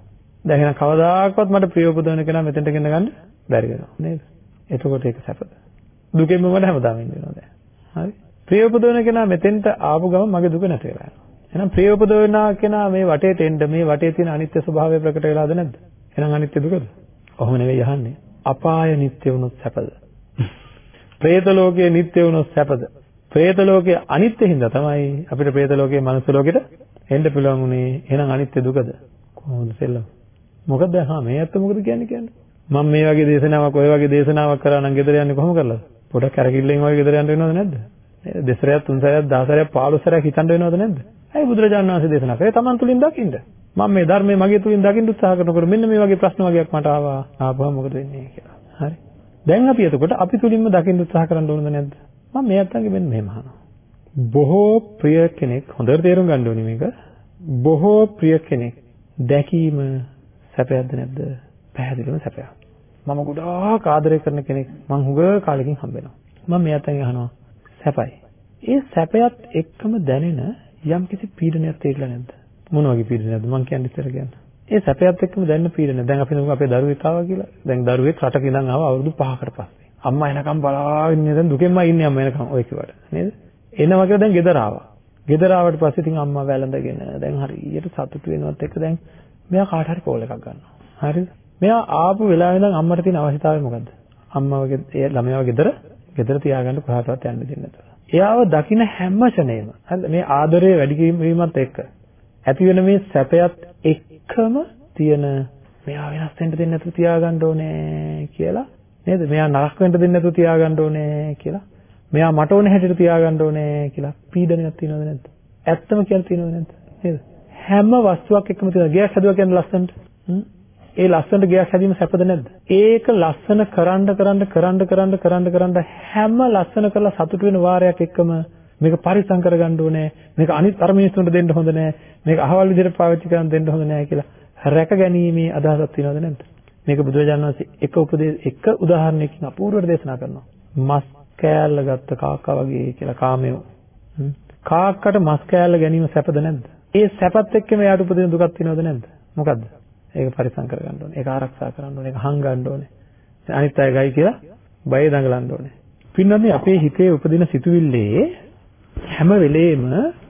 දැන් එහෙනම් කවදාකවත් මට ප්‍රිය උපදවන කෙනා මෙතෙන්ට ගෙන ගන්න බැරි වෙනවා නේද? එතකොට ඒක සැපද? දුකෙන්ම මට හැමදාම ඉන්න වෙනවා දැන්. හරි? ප්‍රිය උපදවන කෙනා මෙතෙන්ට ආපු ගමන් මගේ දුක නැති වෙලා යනවා. එහෙනම් ප්‍රිය උපදවනා කෙනා මේ වටේට එන්න මේ වටේ තියෙන අනිත්‍ය ස්වභාවය ප්‍රකට වෙලාද නැද්ද? එහෙනම් අනිත්‍ය දුකද? ඔහොම නෙවෙයි අහන්නේ. අපාය නිත්‍ය වුණොත් සැපද? പ്രേත ලෝකයේ නිත්‍ය වුණොත් සැපද? പ്രേත ලෝකයේ අනිත්‍ය හින්දා තමයි අපිට പ്രേත ලෝකයේ මනුස්ස ලෝකෙට එන්න පුළුවන් උනේ. එහෙනම් අනිත්‍ය දුකද? කොහොමද සෙල්ලම්? මොකද හා මේ අත්ත මොකද කියන්නේ කියන්නේ? මම මේ වගේ දේශනාවක් ඔය වගේ දේශනාවක් කරා නම් ගෙදර යන්නේ කොහොම කරලාද? පොඩක් කරකිල්ලෙන් වගේ ගෙදර යන්න වෙනවද නැද්ද? දෙසරයක් තුන්සරයක් දහසරයක් 15සරයක් හිතන්න වෙනවද නැද්ද? ඇයි බුදුරජාණන් වහන්සේ දේශනා කරේ? Taman තුලින් දකින්න. මම මේ ධර්මයේ මගේ තුලින් දකින්න උත්සාහ කරනකොට මෙන්න මේ වගේ ප්‍රශ්න වගේක් මට ආවා. ආපුවම මොකද වෙන්නේ කියලා. හරි. දැන් අපි එතකොට අපි තුලින්ම දකින්න උත්සාහ කරන්න ඕනද නැද්ද? මම මේ අත්තන්ගේ මෙන්න මෙහෙම අහනවා. බොහෝ ප්‍රිය කෙනෙක් හොඳට තේරුම් ගන්න ඕනේ මේක. බොහෝ ප්‍රිය කෙනෙක් දැකීම සැපයක්ද නැද්ද? පැහැදිලිවම සැපයක්. මම ගොඩාක් ආදරය කරන කෙනෙක් මං හුඟ කාලෙකින් හම්බ වෙනවා. මම මේ අතෙන් අහනවා සැපයි. ඒ සැපයත් එක්කම දැනෙන යම් කිසි පීඩනයක් තේරිලා නැද්ද? මොන වගේ පීඩනයක්ද මං කියන්නේ ඉස්සර කියන්න. ඒ සැපයත් එක්කම දැනෙන පීඩන. දැන් අපි හිතමු අපේ දරුවෙක් ආවා කියලා. දැන් දරුවෙක් රටක ඉඳන් ආවා අවුරුදු 5කට පස්සේ. අම්මා එනකම් බලාගෙන ඉන්නේ දැන් දුකෙන්ම ඉන්නේ අම්මා එනකම් ඔය කිව්වට. නේද? එනවා කියලා දැන් ගෙදර ආවා. ගෙදර ආවට පස්සේ ඉතින් අම්මා වැළඳගෙන දැන් හරියට සතුටු වෙනවත් එක්ක දැන් මෙයා කාට හරි කෝල් එකක් ගන්නවා. හරිද? මෙයා ආපු වෙලාවෙ ඉඳන් අම්මට තියෙන අවශ්‍යතාවය මොකද්ද? අම්මවගේ ඒ ළමයාව ගෙදර ගෙදර තියාගන්න කොහාටවත් යන්න දෙන්නේ නැතුව. එයාව දකින හැම ෂණේම හරිද මේ ආදරය වැඩි වීමත් එක්ක ඇති වෙන මේ සැපයත් එක්කම තියෙන මෙයා වෙනස් වෙන්න දෙන්නේ නැතුව තියාගන්න ඕනේ කියලා නේද? මෙයා නරක වෙන්න දෙන්නේ නැතුව තියාගන්න ඕනේ කියලා. මෙයා මට ඕනේ හැටියට තියාගන්න ඕනේ කියලා පීඩනයක් තියෙනවද නැද්ද? ඇත්තම කියලා තියෙනවද නැද්ද? නේද? හැම වස්තුවක් එක්කම තියෙන ගයක් හදුවා කියන්නේ ලස්සනට. ඒ ලස්සනට ගයක් හැදීම සැපද නැද්ද? ඒක ලස්සන කරන්න කරන්න කරන්න කරන්න කරන්න කරන්න හැම ලස්සන කරලා සතුට වෙන වාරයක් එක්කම මේක පරිසම් කරගන්න ඕනේ. මේක අනිත් අර මිනිස්සුන්ට දෙන්න හොඳ නෑ. මේක අහවල් විදිහට පාවිච්චි කරන්න දෙන්න හොඳ නෑ කියලා රැක ගැනීමේ අදහසක් තියෙනවද නැද්ද? මේක බුදුරජාණන් වහන්සේ එක උපදේ එක උදාහරණයකින් අපූර්වට දේශනා කරනවා. මස් කෑල්ල ගත්ත කාක්කා වගේ කියලා කාමයෝ. කාක්කට මස් කෑල්ල ගැනීම සැපද නැද්ද? ඒ සැපත් එක්කම එයාට උපදින දුකක් තියෙනවද නැද්ද? මොකද්ද? ඒක පරිසම් කරගන්න ඕනේ. ඒක ආරක්ෂා කරන්න ඕනේ. ඒක හංගන්න ඕනේ. අනිත් අය ගයි කියලා බය දඟලන්න ඕනේ. පින්නන්නේ අපේ හිතේ උපදින සිතුවිල්ලේ හැම වෙලේම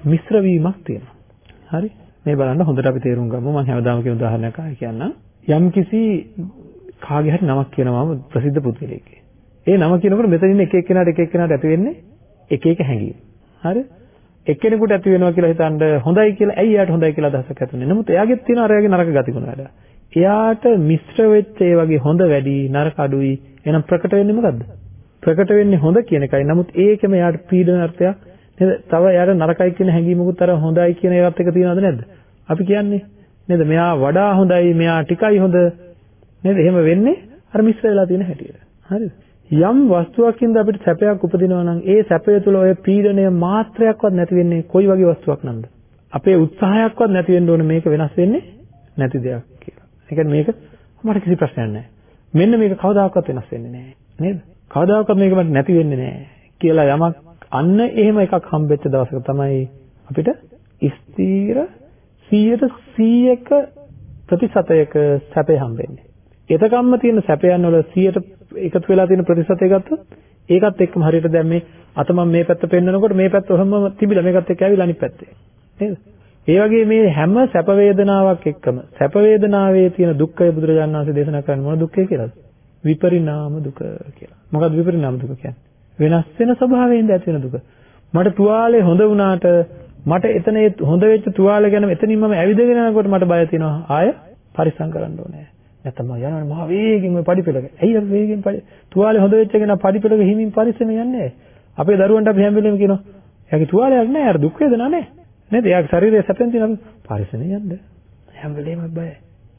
මිශ්‍ර වීමක් තියෙනවා. හරි? මේ බලන්න හොඳට අපි තේරුම් ගමු. මම හැමදාම කියන උදාහරණයක් ආයි කියන්නම්. යම්කිසි කාගේ හරි නමක් කියනවාම ප්‍රසිද්ධ පුද්ගලයෙක්. ඒ නම කියනකොට මෙතන ඉන්න එක එක්කෙනාට එක එක්කෙනාට ඇති වෙන්නේ එක එක හැඟීම්. හරි? එක්කෙනෙකුට ඇති වෙනවා කියලා හිතනද හොඳයි කියලා ඇයි එයාට හොඳයි කියලා අදහසක් ඇති වෙන්නේ. නමුත් එයාගෙත් තියෙන අරයාගේ නරක ගතිගුණ වැඩ. එයාට මිශ්‍ර වෙච්ච ඒ වගේ හොඳ වැඩි නරක අඩුයි. එහෙනම් ප්‍රකට වෙන්නේ මොකද්ද? ප්‍රකට වෙන්නේ හොඳ කියන එකයි. නමුත් ඒකෙම එයාට පීඩන අර්ථයක් නේද? තව එයාට නරකයි කියන හැඟීමකුත් අර හොඳයි කියන ඒවත් එක තියෙනවද නැද්ද? අපි කියන්නේ නේද? මෙයා වඩා හොඳයි, මෙයා ටිකයි හොඳ නේද? එහෙම වෙන්නේ අර මිශ්‍ර වෙලා තියෙන හැටියට. හරිද? යම් වස්තුවකින්ද අපිට සැපයක් උපදිනවා නම් ඒ සැපය තුළ ඔය පීඩනය මාත්‍රයක්වත් නැති වෙන්නේ කොයි වගේ වස්තුවක් නම්ද? අපේ උත්සාහයක්වත් නැති වෙන්න ඕනේ මේක වෙනස් වෙන්නේ නැති දෙයක් කියලා. ඒ කියන්නේ මේක මට කිසි ප්‍රශ්නයක් නැහැ. මෙන්න මේක කවදාකවත් වෙනස් වෙන්නේ නැහැ. නේද? කවදාකවත් මේක මට නැති වෙන්නේ නැහැ කියලා යමක් අන්න එහෙම එකක් හම්බෙච්ච දවසක තමයි අපිට ස්ථීර 100ක ප්‍රතිශතයක සැපේ හම්බෙන්නේ. එතකම්ම තියෙන සැපයන් වල 100ට එකතු වෙලා තියෙන ප්‍රතිශතය ගත්තොත් ඒකත් එක්කම හරියට දැන් මේ අත මම මේ පැත්ත පෙන්නනකොට මේ පැත්ත ඔහොමම තිබිලා මේකත් එක්ක ඇවිල්ලා අනිත් පැත්තේ නේද? ඒ වගේ මේ හැම සැප වේදනාවක් එක්කම සැප වේදනාවේ තියෙන දුක්ඛය බුදුරජාණන් වහන්සේ දේශනා කරන්නේ මොන දුක්ඛය කියලාද? විපරිණාම දුක කියලා. මොකක්ද විපරිණාම දුක කියන්නේ? වෙනස් වෙන ස්වභාවයෙන්ද ඇති වෙන දුක. මට තුවාලේ හොඳ වුණාට මට එතන හොඳ වෙච්ච තුවාලේ ගැන එතනින් මම ඇවිදගෙන යනකොට මට බය තියෙනවා. ආය පරිස්සම් කරන්න ඕනේ. නැත්නම් මම යනවනේ මහ වේගෙන් ওই පඩිපෙළක. ඇයි අපි වේගෙන් පඩි තුවාලේ හොඳ වෙච්ච කෙනා පඩිපෙළක හිමින් පරිස්සම යන්නේ අපේ දරුවන්ට අපි හැම වෙලෙම කියනවා එයාගේ තුවාලයක් නැහැ අර දුක් වේදනා නැහැ. නේද? එයාගේ ශරීරය සැපෙන් තියෙන අපි පරිස්සම යන්න. හැම වෙලෙම බයයි.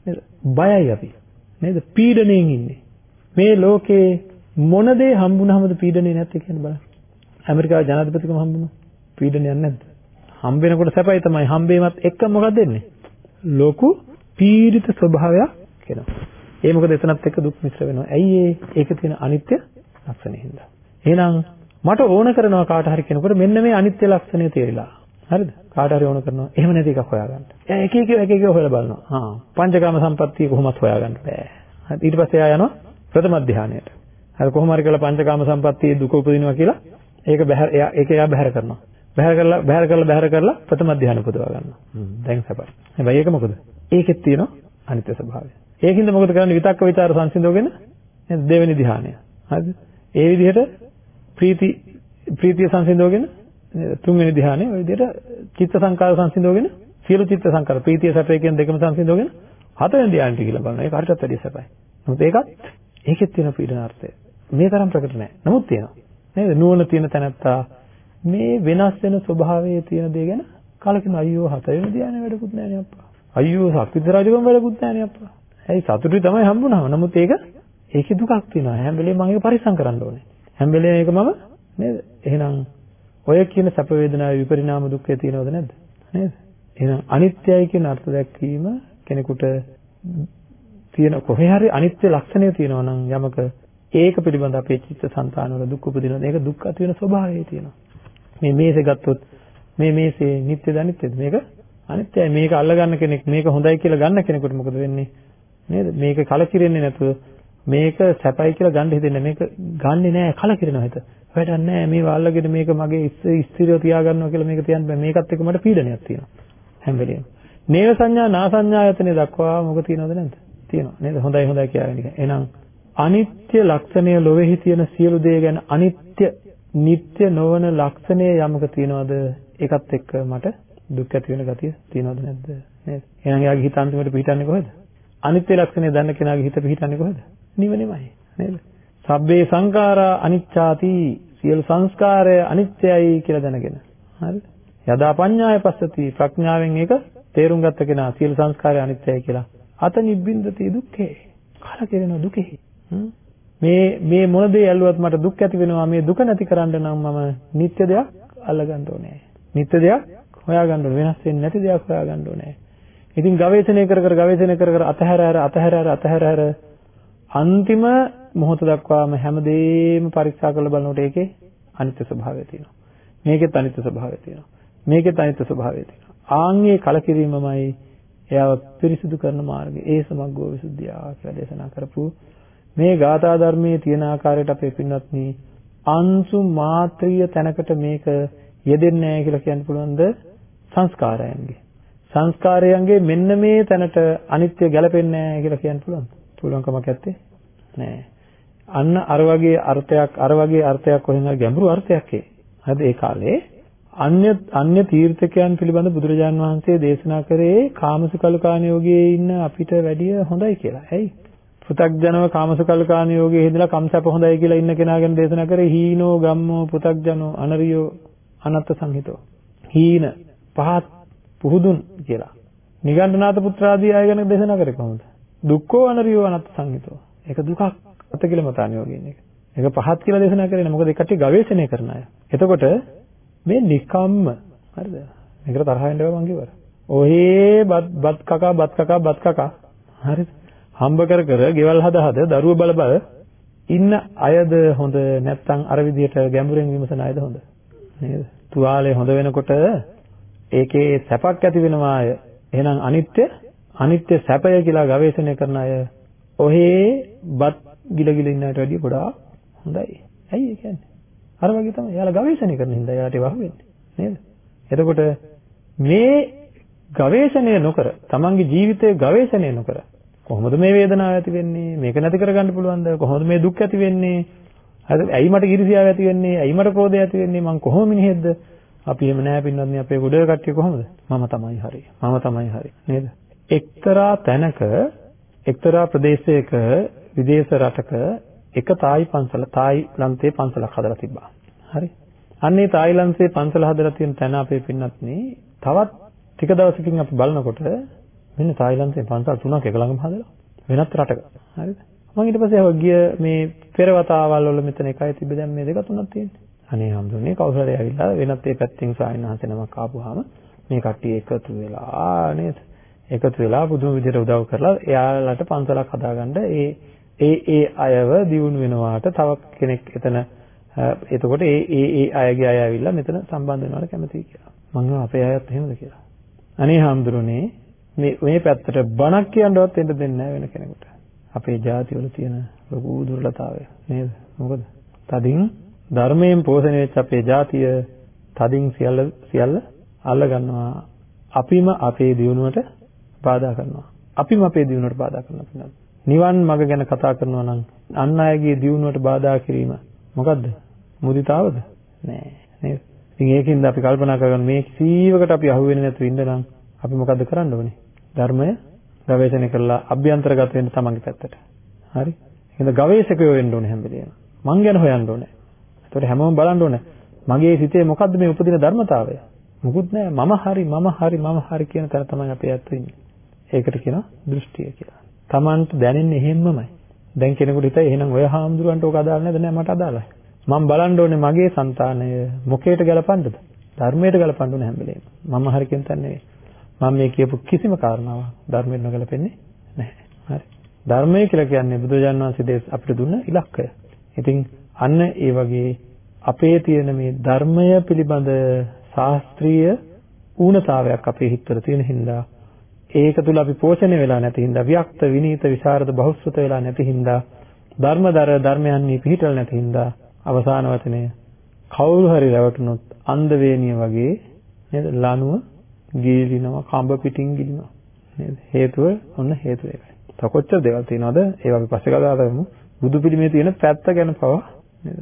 නේද? බයයි අපි. නේද? පීඩණයෙන් ඉන්නේ. මේ ලෝකේ මොන දේ හම්බුනහමද පීඩනේ නැත්තේ කියන බලන්න. ඇමරිකාවේ ජනාධිපතිකම හම්බුණා. පීඩනයක් නැද්ද? හම්බ වෙනකොට සැපයි තමයි. හම්බේමත් එක්ක මොකක්ද වෙන්නේ? ලොකු පීඩිත ස්වභාවයක් කියනවා. ඒ මොකද එතනත් එක්ක දුක් මිශ්‍ර වෙනවා. ඇයි ඒ? ඒකේ තියෙන අනිත්‍ය ලක්ෂණය හින්දා. එහෙනම් මට ඕන කරනවා කාට හරි කෙනෙකුට මෙන්න මේ අනිත්‍ය ලක්ෂණය තේරිලා. හරිද? කාට හරි ඕන කරනවා. එහෙම නැති එකක් හොයාගන්න. එයා එක එක එක එක හොයලා බලනවා. හා පංචකාම සම්පත්තිය කොහොමත් හොයාගන්න බෑ. හරි ඊට පස්සේ එයා යනවා ප්‍රථම ධානයට. අර කොහොම හරි කරලා පංචකාම සම්පත්තියේ දුක උපදිනවා කියලා ඒක බහැර ඒක එයා බහැර කරනවා. බහැර කරලා බහැර කරලා බහැර කරලා ප්‍රථම ධ්‍යාන උපදවා ගන්නවා. දැන් සපයි. හැබැයි ඒක මොකද? ඒකෙත් තියෙනවා අනිත්‍ය ස්වභාවය. ඒකින්ද මොකද කරන්නේ විතක්ක ਵਿਚාර සංසිඳවගෙන නේද දෙවෙනි ධ්‍යානය. හරිද? ඒ විදිහට ප්‍රීති ප්‍රීතිය සංසිඳවගෙන තුන්වෙනි ධ්‍යානය ওই විදිහට චිත්ත සංකාර සංසිඳවගෙන සියලු චිත්ත සංකාර ප්‍රීතිය සැපේ කියන දෙකම සංසිඳවගෙන හතරෙන් ධ්‍යානෙට කියලා බලනවා. ඒක හරියට වැඩි සැපයි. නමුත් ඒකත් ඒකෙත් තියෙන පීඩනාර්ථය. මේ තරම් ප්‍රකට නැහැ. නමුත් තියෙනවා. නේද? නුවණ තියෙන තැනත්තා මේ වෙනස් වෙන ස්වභාවයේ තියෙන දේ ගැන කලකින අයියෝ හතරවෙනි ධ්‍යානෙ වැඩකුත් නැහැ නේ අප්පා. අයියෝ සක්විති රජකම වැඩකුත් නැහැ නේ අප්පා. ඇයි සතුටුයි තමයි හම්බුනහම. නමුත් ඒක ඒකේ දුකක් තියෙනවා. හැම වෙලේම මම ඒක පරිස්සම් කරන්න ඕනේ. හැම වෙලේම ඒක මම නේද? එහෙනම් ඔය කියන සැප වේදනාවේ විපරිණාම දුක්ඛය තියෙනවද නැද්ද? නේද? එහෙනම් අනිත්‍යයි කියන අර්ථ දැක්වීම කෙනෙකුට තියෙන කොහේ හරි අනිත්‍ය ලක්ෂණය තියෙනවා නම් යමක ඒක පිළිබඳ අපේ චිත්ත සංතානවල දුක් උපදිනවා. ඒක දුක් ඇති වෙන ස්වභාවය තියෙනවා. මේ මේසේ ගත්තොත් මේ මේසේ නිට්ටයද අනිත්‍යද? මේක අනිත්‍යයි. මේක අල්ලගන්න කෙනෙක් මේක හොඳයි කියලා ගන්න කෙනෙකුට මොකද වෙන්නේ? නේද? මේක කලකිරෙන්නේ නැතුව මේක සැපයි කියලා ගන්න හිතෙන්නේ මේක ගන්නෙ නෑ කලකිරෙනවා හිත. වැඩක් නෑ මේව අල්ලගෙන මේක මගේ ස්ථිරව තියාගන්නවා කියලා මේක තියන්න බෑ. මේකත් එක්ක මට පීඩනයක් තියෙනවා. හැම වෙලෙම. නේව සංඥා නා සංඥායතනෙ දක්වා මොක තියෙනවද නැද්ද? තියෙනවා. නේද? හොඳයි හොඳයි කියලා නිකන්. එහෙනම් අනිත්‍ය ලක්ෂණය ලොවේහි තියෙන සියලු දේ ගැන අනිත්‍ය නিত্য නොවන ලක්ෂණය යමක තියනවාද ඒකත් එක්ක මට දුක් ඇති වෙන ගතිය තියනවද නැද්ද නේද එහෙනම් එයාගේ හිත අන්තිමට පිටින්නේ කොහෙද අනිත්‍ය ලක්ෂණය දන්න කෙනාගේ හිත පිහිටන්නේ කොහෙද? නිවනෙමයි නේද? සබ්බේ සංඛාරා අනිච්චාති සියලු සංස්කාරය අනිත්‍යයි කියලා දැනගෙන. හරිද? යදා පඤ්ඤාය පස්සති ප්‍රඥාවෙන් ඒක තේරුම් ගත්ත කෙනා සියලු සංස්කාරය අනිත්‍යයි කියලා. අත නිබ්බින්දති දුක්ඛේ. කලකිරෙන දුකෙහි. මේ මේ මොන දේ ඇල්ලුවත් මට දුක් ඇති වෙනවා. මේ දුක නැති කරන්න නම් මම නිත්‍ය දෙයක් අල්ලගන්න ඕනේ. නිත්‍ය දෙයක් හොයාගන්න ඕනේ. වෙනස් වෙන්නේ නැති දෙයක් හොයාගන්න ඕනේ. ඉතින් ගවේෂණය කර කර ගවේෂණය කර කර අතහැර හැර අතහැර හැර අතහැර හැර අන්තිම මොහොත දක්වාම හැමදේම පරීක්ෂා කරලා බලනකොට ඒකේ අනිත්‍ය ස්වභාවය තියෙනවා. මේකෙත් අනිත්‍ය ස්වභාවය තියෙනවා. මේකෙත් අනිත්‍ය ස්වභාවය තියෙනවා. ආන්ගේ කලකිරීමමයි එයාව පිරිසිදු කරන මාර්ගය. ඒ සමග්ගෝ විසුද්ධිය කියලා දේශනා කරපු මේ ගාථා ධර්මයේ තියෙන ආකාරයට අපේ පින්වත්නි අංශු මාත්‍රිය තැනකට මේක යෙදෙන්නේ නැහැ කියලා කියන්න පුළුවන්ද? සංස්කාරයන්ගේ. සංස්කාරයන්ගේ මෙන්න මේ තැනට අනිත්‍ය ගැලපෙන්නේ නැහැ කියලා කියන්න පුළුවන්ද? පුළුවන්කමක් නැත්තේ නෑ අන්න අර වගේ අර්ථයක් අර වගේ අර්ථයක් කොහෙන්ද ගැඹුරු අර්ථයක් ඒ. හරිද? ඒ කාලේ අන්‍ය අන්‍ය තීර්ථකයන් පිළිබඳ බුදුරජාන් වහන්සේ දේශනා කරේ කාමසුකල්කාණ යෝගයේ ඉන්න අපිට වැඩිය හොඳයි කියලා. ඇයි? පෘ탁ජනව කාමසුකල්කාණ යෝගයේ හිඳලා කම්සප හොඳයි කියලා ඉන්න කෙනා ගැන දේශනා කරේ හීනෝ ගම්මෝ පෘ탁ජනෝ අනරියෝ අනත්ත සංහිතෝ. හීන පහත් පුහුදුන් කියලා. නිගණ්ඨනාත පුත්‍රාදී අය ගැන දේශනා කරේ කොහොමද? දුක්ඛෝ අනරියෝ අනත්ත සංහිතෝ. ඒක දුකක් අත කියලා මතාන යෝගයෙන් එක. ඒක පහත් කියලා දේශනා කරේ නෑ. මොකද ඒ කට්ටිය ගවේෂණය කරන අය. එතකොට මේ නිකම්ම හරිද? මේකට තරහ වෙන්න බෑ මං කිව්වර. ඔහේ බත් බත් කකා බත් කකා බත් කකා හරිද? හම්බ කර කර ගෙවල් හද හද දරුව බල බල ඉන්න අයද හොඳ නැත්නම් අර විදිහට ගැඹුරෙන් විමසන අයද හොඳ නේද? තුවාලේ හොඳ වෙනකොට ඒකේ සැපක් ඇති වෙනවා අය. එහෙනම් අනිත්‍ය අනිත්‍ය සැපය කියලා ගවේෂණය කරන අය ඔහේ බත් ගිල ගිල ඉන්න අයට වැඩිය ගොඩාක් හොඳයි. ඇයි ඒ කියන්නේ? අර වගේ තමයි. එයාලා ගවේෂණය කරන හින්දා එයාට වහ වෙන්නේ. නේද? එතකොට මේ ගවේෂණය නොකර, තමන්ගේ ජීවිතයේ ගවේෂණය නොකර කොහොමද මේ වේදනාව ඇති වෙන්නේ? මේක නැති කරගන්න පුළුවන්ද? කොහොමද මේ දුක් ඇති වෙන්නේ? හරිද? ඇයි මට ඊර්ෂ්‍යාව ඇති වෙන්නේ? ඇයි මට ක්‍රෝධය ඇති වෙන්නේ? මං කොහොම මිනිහෙක්ද? අපි එහෙම නැහැ පින්වත්නි අපේ ගොඩ කට්ටිය කොහොමද? මම තමයි හරි. මම තමයි හරි. නේද? එක්තරා තැනක එක්තරා ප්‍රදේශයක විදේශ රටක එක තායි පන්සල තායිලන්තේ පන්සලක් හදලා තිබ්බා. හරි. අන්නේ තායිලන්තේ පන්සල හදලා තියෙන තැන අපේ පින්වත්නි තවත් ටික දවසකින් අපි බලනකොට මෙන්න තායිලන්තේ පන්සල් තුනක් එක ළඟම හදලා වෙනත් රටක. හරිද? මම ඊට පස්සේ ගිය මේ පෙරවතාවල් වල මෙතන එකයි තිබ්බ දැන් මේ දෙක තුනක් තියෙන්නේ. අනේ හම්දුනේ කවුරුහරි ඇවිල්ලා වෙනත් ඒ පැත්තෙන් සායනහස නමක් ආපුවාම මේ කට්ටිය එකතු වෙලා නේද? එකතු වෙලා පුදුම විදිහට උදව් කරලා එයාලට පන්සලක් හදාගන්න ඒ ඒ ඒ අයව දියුණු වෙනවාට තව කෙනෙක් එතන එතකොට ඒ ඒ ඒ අයගේ අය ඇවිල්ලා මෙතන සම්බන්ධ වෙනවට කැමතියි කියලා. මම අපේ අයත් එහෙමද කියලා. අනේ හාමුදුරනේ මේ මේ පැත්තට බණක් කියන්නවත් එන්න දෙන්නේ නැහැ වෙන කෙනෙකුට. අපේ ජාති වල තියෙන ලොකු දුර්ලභතාවය නේද? මොකද? තදින් ධර්මයෙන් පෝෂණය වෙච්ච අපේ ජාතිය තදින් සියල්ල සියල්ල අල්ල ගන්නවා. අපිම අපේ දියුණුවට බාධා කරනවා. අපිම අපේ දියුණුවට බාධා කරනවා. නිවන් මඟ ගැන කතා කරනවා නම් අන් අයගේ දියුණුවට බාධා කිරීම මොකද්ද? මුදිතාවද? නෑ නේද? ඉතින් ඒකින්ද අපි කල්පනා කරගන්න මේ සීවකට අපි අහු වෙන්නේ නැතුව ඉන්න නම් අපි මොකද්ද කරන්න ඕනේ? ධර්මය ගවේෂණය කරලා අභ්‍යන්තරගත වෙන්න තමන්ගේ පැත්තට. හරි? එහෙනම් ගවේෂකයෝ වෙන්න ඕනේ හැම වෙලේම. මං ගැන හොයන්න ඕනේ. ඒතකොට හැමෝම බලන්න ඕනේ. මගේ සිතේ මොකද්ද මේ උපදින ධර්මතාවය? මුකුත් නෑ මම හරි මම හරි මම හරි කියන තැන තමයි අපි ඇත්ත ඉන්නේ. ඒකට කියනවා දෘෂ්ටිය කියලා. Tamanට දැනෙන්නේ එහෙම්මමයි. දැන් කෙනෙකුට හිතයි එහෙනම් ඔය හාමුදුරන්ට ඕක අදාළ නැද්ද? නෑ මට අදාළයි. මම බලන්න ඕනේ මගේ సంతානය මොකේට ගලපන්නද? ධර්මයට ගලපන්න ඕනේ හැම වෙලේම. මම හරි කියන තැන නෙවෙයි. මම මේ කියපු කිසිම කාරණාවක් ධර්මයට නොගැලපෙන්නේ නැහැ. හරි. ධර්මය කියලා කියන්නේ බුදුජාන් වහන්සේ අපිට දුන්න ඉලක්කය. ඉතින් අන්න ඒ වගේ අපේ තියෙන මේ ධර්මය පිළිබඳ ශාස්ත්‍රීය ඌනතාවයක් අපේ හිතවල තියෙන හින්දා ඒක තුල අපි පෝෂණය වෙලා නැති හින්දා වික්ත විනීත විශාරද බහුශ්‍රත වෙලා නැති හින්දා ධර්මදර ධර්මයන්හි පිහිටල නැති හින්දා අවසාන වචනය කවුරු හරි රැවටුනොත් අන්ධ වේනිය වගේ නේද ලනුව ගිලිනවා කඹ පිටින් ගිලිනවා නේද හේතුව ඔන්න හේතුව ඒකයි. තව කොච්චර දේවල් තියෙනවද ඒවා අපි පස්සේ කතා කරමු. බුදු පිළිමේ තියෙන පැත්ත ගැන පවා නේද?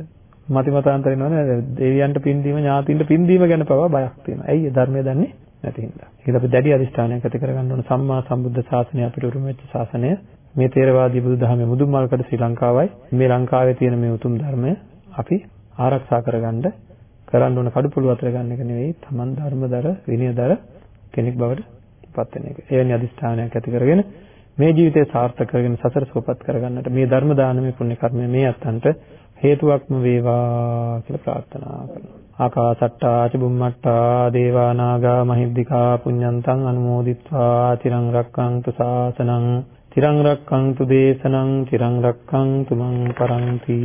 මති මතාන්තර වෙනවනේ දෙවියන්ට පින් දීම ඥාතින්ට පින් දීම ගැන පවා බයක් තියෙනවා. ඇයි ධර්මය දන්නේ නැති හින්දා. ඒක අපි දැඩි අදිෂ්ඨානයක් ඇති කරගන්න ඕන සම්මා සම්බුද්ධ ශාසනය අපිට උරුම වෙච්ච ශාසනය. මේ තේරවාදී බුදුදහමේ මුදුන්මල්කඩ ශ්‍රී ලංකාවයි මේ ලංකාවේ තියෙන මේ උතුම් ධර්මය අපි ආරක්ෂා කරගන්න කරන්න ඕන කඩුපුළු අතර ගන්න එක නෙවෙයි Taman ධර්මදර විනයදර කෙනෙක් බවට පත් වෙන එක. එවැනි අදිෂ්ඨානයක් ඇති කරගෙන මේ ජීවිතය සාර්ථක කරගෙන සසර සුවපත් කරගන්නට මේ ධර්ම දානමේ පුණ්‍ය කර්මය මේ අත්තන්ට හේතුවක්ම වේවා කියලා ප්‍රාර්ථනා කරනවා. ආකාසට්ටා චුම්මට්ටා දේවා නාග මහිද්దికා පුඤ්ඤන්තං අනුමෝදිත්වා තිරං රක්ඛන්තු ශාසනං තිරං රක්ඛන්තු දේශනං තිරං රක්ඛන්තු මං පරන්ති